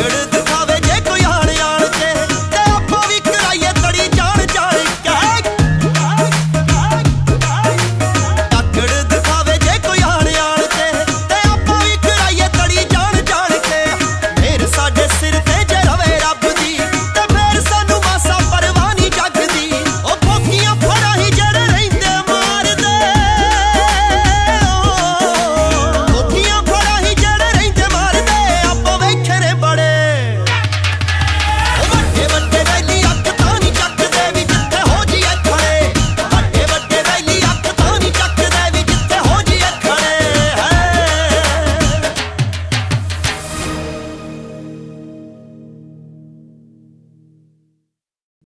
கெடுத்த